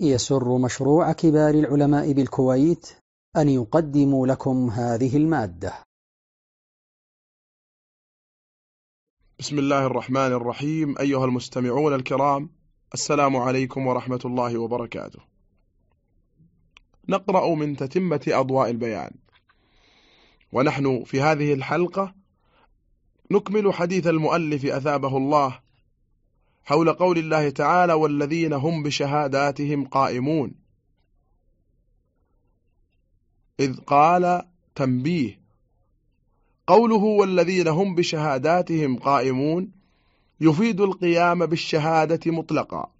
يسر مشروع كبار العلماء بالكويت أن يقدم لكم هذه المادة. بسم الله الرحمن الرحيم أيها المستمعون الكرام السلام عليكم ورحمة الله وبركاته. نقرأ من تتمة أضواء البيان. ونحن في هذه الحلقة نكمل حديث المؤلف أثابه الله حول قول الله تعالى والذين هم بشهاداتهم قائمون. إذ قال تنبيه. قوله والذين هم بشهاداتهم قائمون يفيد القيام بالشهادة مطلقا.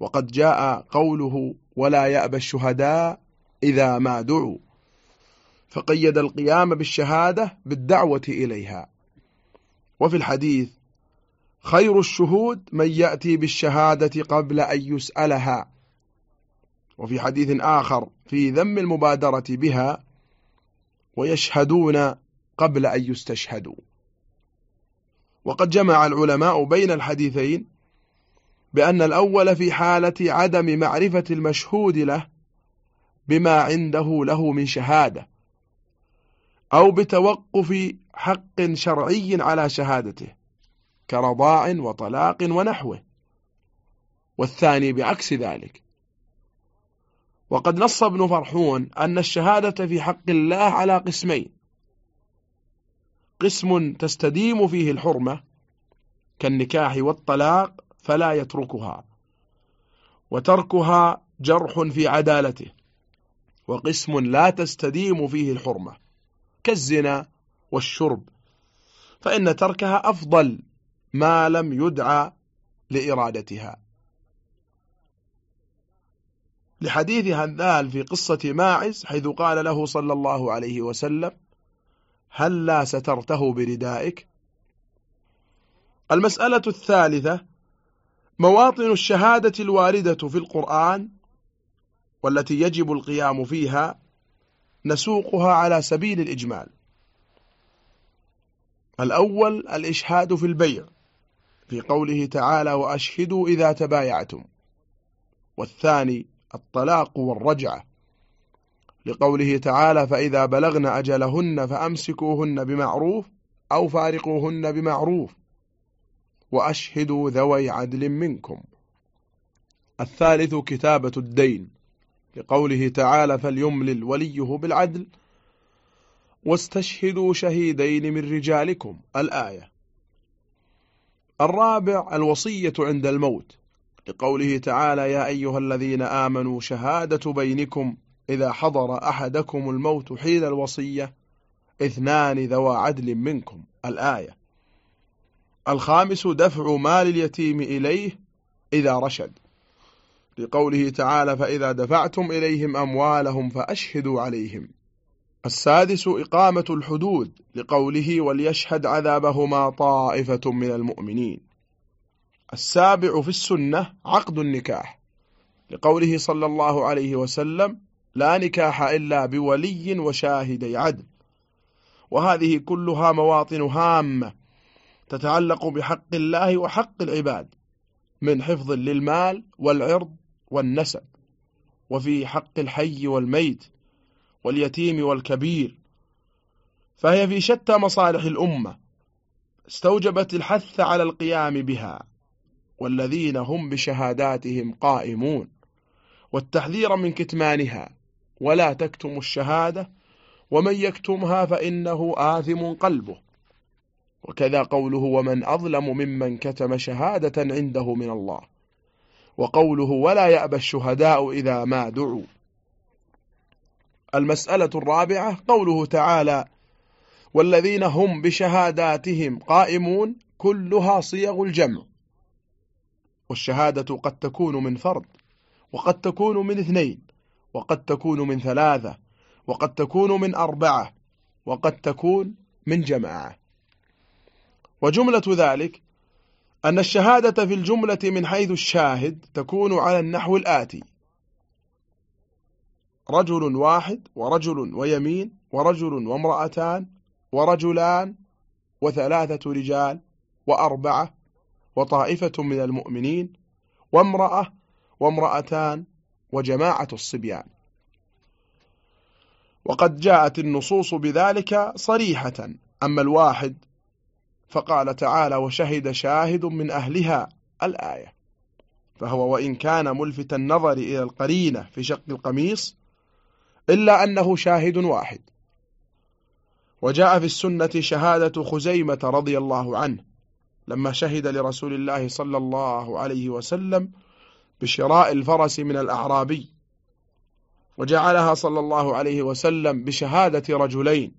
وقد جاء قوله ولا يأبى الشهداء إذا ما دعوا. فقيد القيام بالشهادة بالدعوة إليها. وفي الحديث خير الشهود من يأتي بالشهادة قبل أن يسألها. وفي حديث آخر في ذم المبادرة بها ويشهدون قبل أن يستشهدوا. وقد جمع العلماء بين الحديثين بأن الأول في حالة عدم معرفة المشهود له بما عنده له من شهادة أو بتوقف حق شرعي على شهادته. كرضاع وطلاق ونحوه والثاني بعكس ذلك. وقد نص ابن فرحون أن الشهادة في حق الله على قسمين قسم تستديم فيه الحرمة كالنكاح والطلاق فلا يتركها وتركها جرح في عدالته وقسم لا تستديم فيه الحرمة كالزنا والشرب فإن تركها أفضل ما لم يدعى لإرادتها. لحديث هذال في قصة ماعز حيث قال له صلى الله عليه وسلم هل لا سترته بردائك. المسألة الثالثة مواطن الشهادة الواردة في القرآن والتي يجب القيام فيها نسوقها على سبيل الإجمال. الأول الإشهاد في البيع. في قوله تعالى وأشهدوا إذا تبايعتم. والثاني الطلاق والرجعة. لقوله تعالى فإذا بلغن أجلهن فأمسكوهن بمعروف أو فارقوهن بمعروف. وأشهدوا ذوي عدل منكم. الثالث كتابة الدين. لقوله تعالى فليملل وليه بالعدل. واستشهدوا شهيدين من رجالكم. الآية. الرابع الوصية عند الموت لقوله تعالى يا أيها الذين آمنوا شهادة بينكم إذا حضر أحدكم الموت حين الوصية اثنان ذوى عدل منكم. الآية. الخامس دفع مال اليتيم إليه إذا رشد. لقوله تعالى فإذا دفعتم إليهم أموالهم فأشهدوا عليهم. السادس إقامة الحدود لقوله وليشهد عذابهما طائفة من المؤمنين. السابع في السنة عقد النكاح لقوله صلى الله عليه وسلم لا نكاح إلا بولي وشاهدي عدل. وهذه كلها مواطن هامة تتعلق بحق الله وحق العباد من حفظ للمال والعرض والنسب وفي حق الحي والميت واليتيم والكبير. فهي في شتى مصالح الأمة. استوجبت الحث على القيام بها. والذين هم بشهاداتهم قائمون. والتحذير من كتمانها. ولا تكتم الشهادة. ومن يكتمها فإنه آثم قلبه. وكذا قوله ومن أظلم ممن كتم شهادة عنده من الله. وقوله ولا يأبى الشهداء إذا ما دعوا. المسألة الرابعة قوله تعالى والذين هم بشهاداتهم قائمون كلها صيغ الجمع. والشهادة قد تكون من فرد وقد تكون من اثنين وقد تكون من ثلاثة وقد تكون من أربعة وقد تكون من جماعة. وجملة ذلك أن الشهادة في الجملة من حيث الشاهد تكون على النحو الآتي. رجل واحد ورجل ويمين ورجل وامرأتان ورجلان وثلاثة رجال وأربعة وطائفة من المؤمنين وامرأة وامرأتان وجماعة الصبيان. وقد جاءت النصوص بذلك صريحة. أما الواحد فقال تعالى وشهد شاهد من أهلها الآية فهو وإن كان ملفت النظر إلى القرينة في شق القميص إلا أنه شاهد واحد. وجاء في السنة شهادة خزيمة رضي الله عنه لما شهد لرسول الله صلى الله عليه وسلم بشراء الفرس من الأعرابي وجعلها صلى الله عليه وسلم بشهادة رجلين.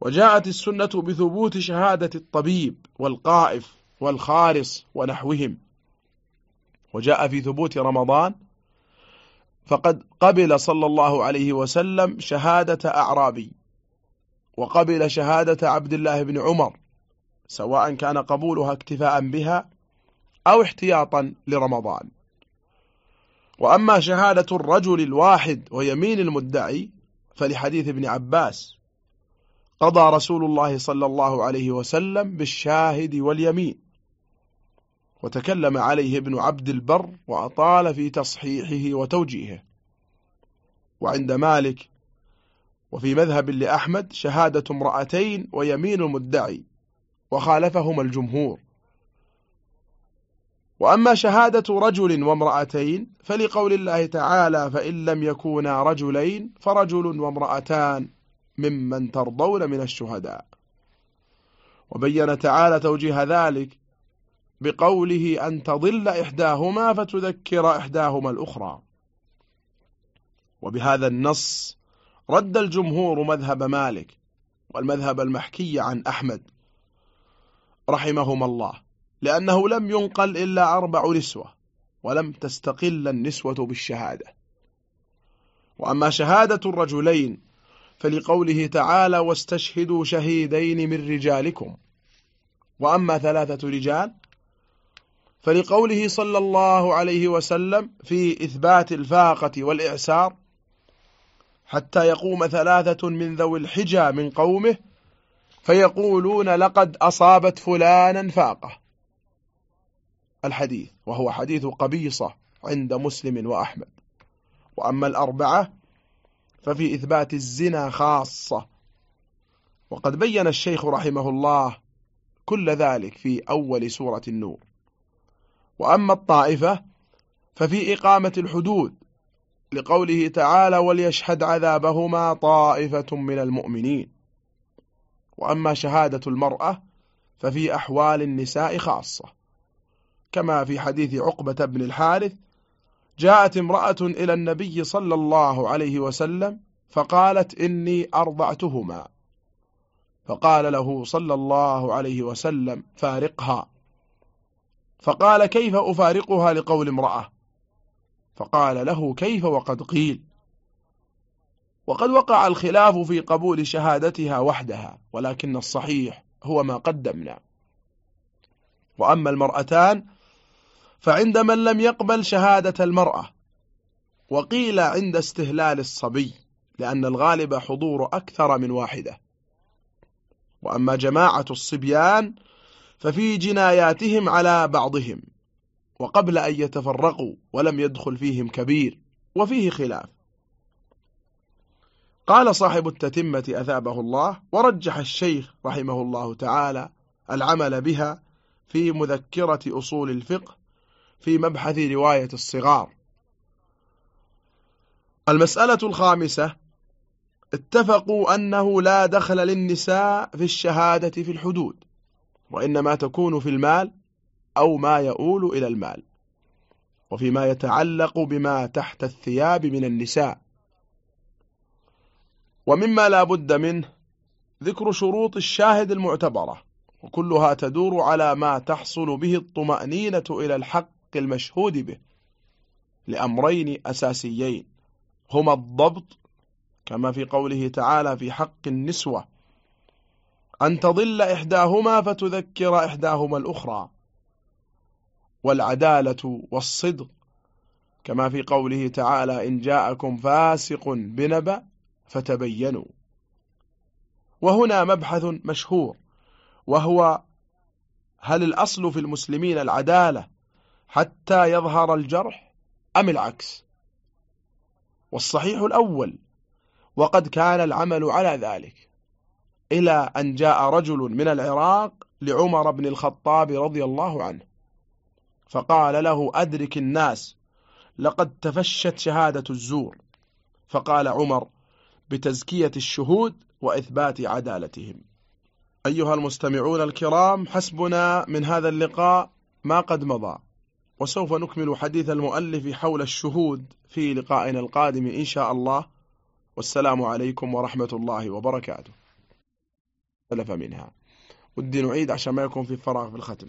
وجاءت السنة بثبوت شهادة الطبيب والقائف والخارص ونحوهم. وجاء في ثبوت رمضان فقد قبل صلى الله عليه وسلم شهادة أعرابي وقبل شهادة عبد الله بن عمر سواء كان قبولها اكتفاء بها أو احتياطا لرمضان. وأما شهادة الرجل الواحد ويمين المدعي فلحديث ابن عباس قضى رسول الله صلى الله عليه وسلم بالشاهد واليمين. وتكلم عليه ابن عبد البر وأطال في تصحيحه وتوجيهه. وعند مالك وفي مذهب لأحمد شهادة امرأتين ويمين المدعي وخالفهما الجمهور. وأما شهادة رجل وامرأتين فلقول الله تعالى فإن لم يكونا رجلين فرجل وامرأتان ممن ترضون من الشهداء. وبين تعالى توجيه ذلك بقوله أن تضل إحداهما فتذكر إحداهما الأخرى. وبهذا النص رد الجمهور مذهب مالك والمذهب المحكي عن أحمد رحمهما الله لأنه لم ينقل إلا أربع نسوة ولم تستقل النسوة بالشهادة. وأما شهادة الرجلين فلقوله تعالى واستشهدوا شهيدين من رجالكم وأما ثلاثة رجال فلقوله صلى الله عليه وسلم في إثبات الفاقة والإعسار حتى يقوم ثلاثة من ذوي الحجى من قومه فيقولون لقد أصابت فلانا فاقة. الحديث وهو حديث قبيصة عند مسلم وأحمد. وأما الأربعة ففي إثبات الزنا خاصة. وقد بين الشيخ رحمه الله كل ذلك في أول سورة النور. وأما الطائفة ففي إقامة الحدود لقوله تعالى وليشهد عذابهما طائفة من المؤمنين. وأما شهادة المرأة ففي أحوال النساء خاصة. كما في حديث عقبة بن الحارث جاءت امرأة إلى النبي صلى الله عليه وسلم فقالت إني أرضعتهما. فقال له صلى الله عليه وسلم فارقها. فقال كيف أفارقها لقول امرأة؟ فقال له كيف وقد قيل؟ وقد وقع الخلاف في قبول شهادتها وحدها ولكن الصحيح هو ما قدمنا. وأما المرأتان فعند من لم يقبل شهادة المرأة وقيل عند استهلال الصبي لأن الغالب حضور أكثر من واحدة. وأما جماعة الصبيان ففي جناياتهم على بعضهم وقبل أن يتفرقوا ولم يدخل فيهم كبير وفيه خلاف. قال صاحب التتمة أثابه الله ورجح الشيخ رحمه الله تعالى العمل بها في مذكرة أصول الفقه في مبحث رواية الصغار. المسألة الخامسة اتفقوا أنه لا دخل للنساء في الشهادة في الحدود. وإنما تكون في المال أو ما يؤول إلى المال وفيما يتعلق بما تحت الثياب من النساء. ومما لا بد منه ذكر شروط الشاهد المعتبرة وكلها تدور على ما تحصل به الطمأنينة إلى الحق المشهود به لأمرين أساسيين هما الضبط كما في قوله تعالى في حق النسوة أن تضل إحداهما فتذكر إحداهما الأخرى. والعدالة والصدق كما في قوله تعالى إن جاءكم فاسق بنبأ فتبينوا. وهنا مبحث مشهور وهو هل الأصل في المسلمين العدالة حتى يظهر الجرح أم العكس؟ والصحيح الأول وقد كان العمل على ذلك. إلى أن جاء رجل من العراق لعمر بن الخطاب رضي الله عنه. فقال له أدرك الناس لقد تفشت شهادة الزور. فقال عمر بتزكية الشهود وإثبات عدالتهم. أيها المستمعون الكرام حسبنا من هذا اللقاء ما قد مضى وسوف نكمل حديث المؤلف حول الشهود في لقائنا القادم إن شاء الله. والسلام عليكم ورحمة الله وبركاته. سلف منها. ودي نعيد عشان ما يكون في فراغ في الختم.